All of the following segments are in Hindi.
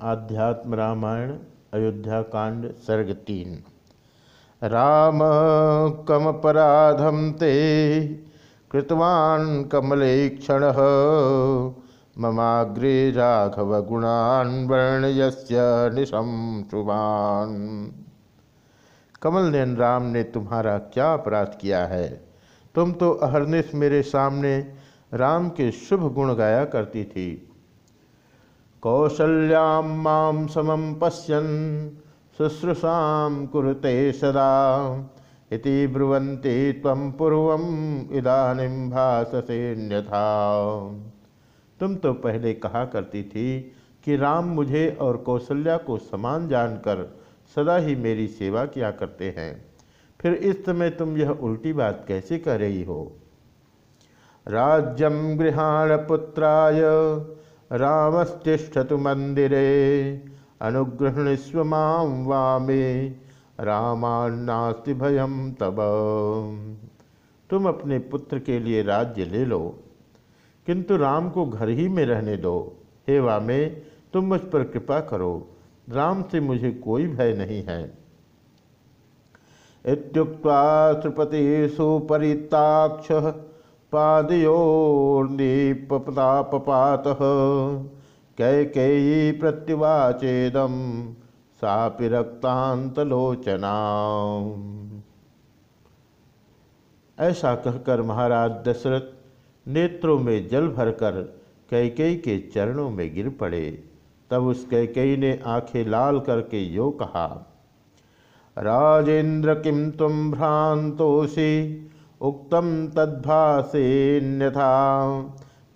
आध्यात्म रामायण, अयोध्या कांड, सर्ग तीन। राम कमपराधम ते, कृतवान् कमलेक्षण ममाग्रे राघव गुणान् वर्णयस्य निशम शुभान। कमल नैन राम ने तुम्हारा क्या अपराध किया है? तुम तो अहरनिश मेरे सामने राम के शुभ गुण गाया करती थी। कौसल्यां माँ समं पश्यन्, शुश्रूषां कुरुते सदा। इति ब्रुवन्ति त्वं पूर्वम् इदानीं भाससेन्यथा तुम तो पहले कहा करती थी कि राम मुझे और कौशल्या को समान जानकर सदा ही मेरी सेवा किया करते हैं। फिर इस समय तुम यह उल्टी बात कैसे कह रही हो? राज्यम गृहाण पुत्राय रामस्तिष्ठतु मंदिरे अनुगृहणस्व माँ वामे, रामान्नास्ति भयम तब तुम अपने पुत्र के लिए राज्य ले लो, किंतु राम को घर ही में रहने दो। हे वामे, तुम मुझ पर कृपा करो, राम से मुझे कोई भय नहीं है। इत्युक्त्वा श्रुपति सुपरिताक्ष पादयोर्दीपतापपातः। कैकेयी प्रत्युवाचेदम सापि ऐसा कहकर महाराज दशरथ नेत्रों में जल भरकर कैकेयी के चरणों में गिर पड़े। तब उस कैकेयी ने आँखें लाल करके यो कहा, राजेंद्र किम तुम भ्रांतोषि? उक्तम तद्भासेन्यथा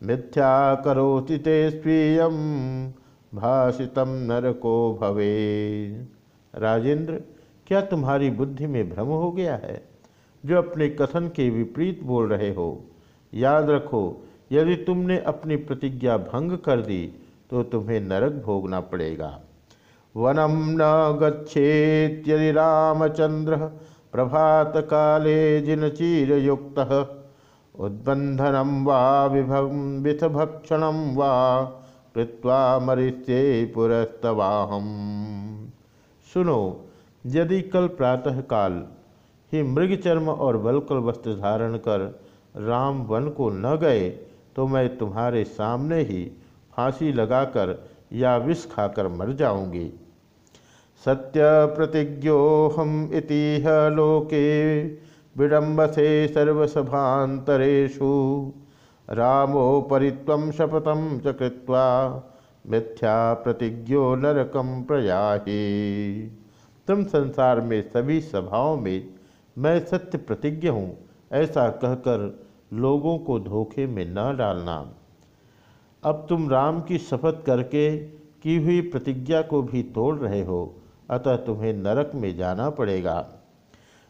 मिथ्या करोति ते स्वीय भाषितम नरको भवे राजेंद्र, क्या तुम्हारी बुद्धि में भ्रम हो गया है? जो अपने कथन के विपरीत बोल रहे हो। याद रखो, यदि तुमने अपनी प्रतिज्ञा भंग कर दी तो तुम्हें नरक भोगना पड़ेगा। वनम न गच्छेत यदि रामचंद्र प्रभात काले जिन चीर युक्त उद्बंधनम वा वा कृत्वा मरिष्ये पुरस्तवाहम। सुनो, यदि कल प्रातः काल ही मृगचर्म और बलकल वस्त्र धारण कर राम वन को न गए तो मैं तुम्हारे सामने ही फांसी लगाकर या विष खाकर मर जाऊँगी। सत्य प्रतिज्ञोहम इतिह लोके विडम्बसे सर्वसभातरेशु रामो परित्वम शपथम च कृत्वा मिथ्या प्रतिज्ञो नरकम प्रयाही। तुम संसार में सभी सभाओं में मैं सत्य प्रतिज्ञ हूँ, ऐसा कहकर लोगों को धोखे में न डालना। अब तुम राम की शपथ करके की हुई प्रतिज्ञा को भी तोड़ रहे हो अतः तुम्हें नरक में जाना पड़ेगा।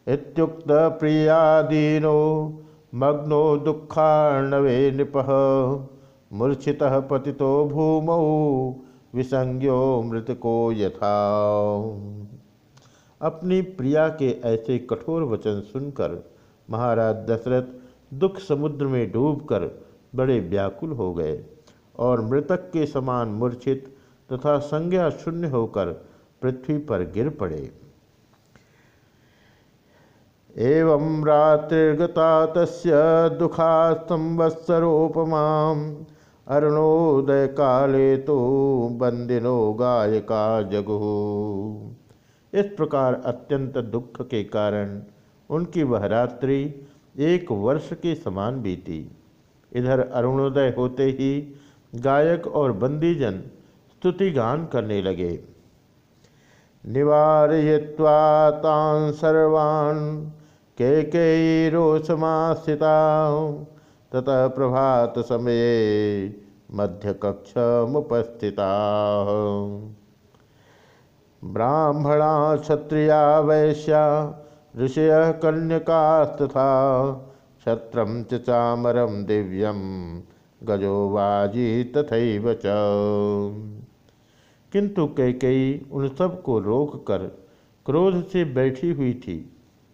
इत्युक्त प्रियादीनो, मग्नो दुखाणवे नृप, मूर्छित पतितो भूमौ, विसंज्ञो मृतको यथा। अपनी प्रिया के ऐसे कठोर वचन सुनकर महाराज दशरथ दुख समुद्र में डूबकर बड़े व्याकुल हो गए और मृतक के समान मूर्छित तथा संज्ञा शून्य होकर पृथ्वी पर गिर पड़े। एवं रात्रिर्गता तस्य दुखा संवत्सरोपमा अरुणोदय काले तो बंदिनो गायका जगु। इस प्रकार अत्यंत दुख के कारण उनकी वह रात्रि एक वर्ष के समान बीती। इधर अरुणोदय होते ही गायक और बंदीजन स्तुति गान करने लगे। निवारय्वा सर्वान् केकैरोषमास्थिता ततः प्रभात समये मध्यकक्षमुपस्थिता। ब्राह्मणा, क्षत्रिया, वैश्या, ऋषय कन्यकास्तथा क्षत्रम च चामरम दिव्यम गजो वाजी तथैव च। किंतु कैकई उन सबको रोक कर क्रोध से बैठी हुई थी।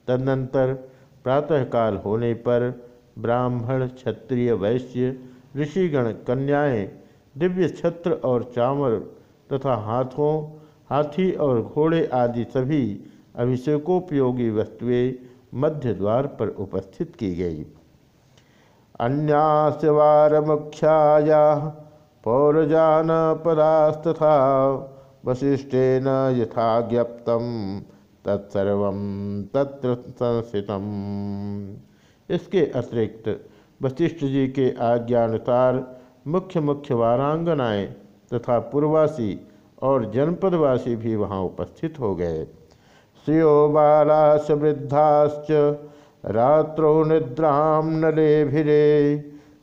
तदनंतर प्रातःकाल होने पर ब्राह्मण, क्षत्रिय, वैश्य, ऋषिगण, कन्याएँ, दिव्य छत्र और चामर तथा हाथों, हाथी और घोड़े आदि सभी अभिषेकोपयोगी वस्तुएँ मध्य द्वार पर उपस्थित की गई। अन्यासवार मुख्याया पौरजान पदास्तथा वशिष्ठेन यथा ज्ञप्तम तत्सर्व तत्र संस्थितम। इसके अतिरिक्त वशिष्ठ जी के आज्ञानुसार मुख्य मुख्य वारांगनाएँ तथा पूर्वासी और जनपदवासी भी वहाँ उपस्थित हो गए। श्रियो बालाश वृद्धाश्च रात्रो निद्राम नलेभिरे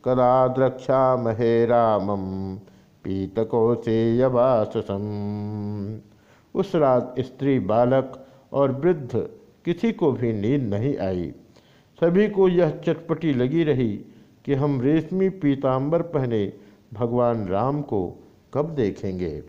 कदा द्रक्षा महे रामम पीतकोशे यवाससम उस रात स्त्री, बालक और वृद्ध किसी को भी नींद नहीं आई। सभी को यह चटपटी लगी रही कि हम रेशमी पीतांबर पहने भगवान राम को कब देखेंगे।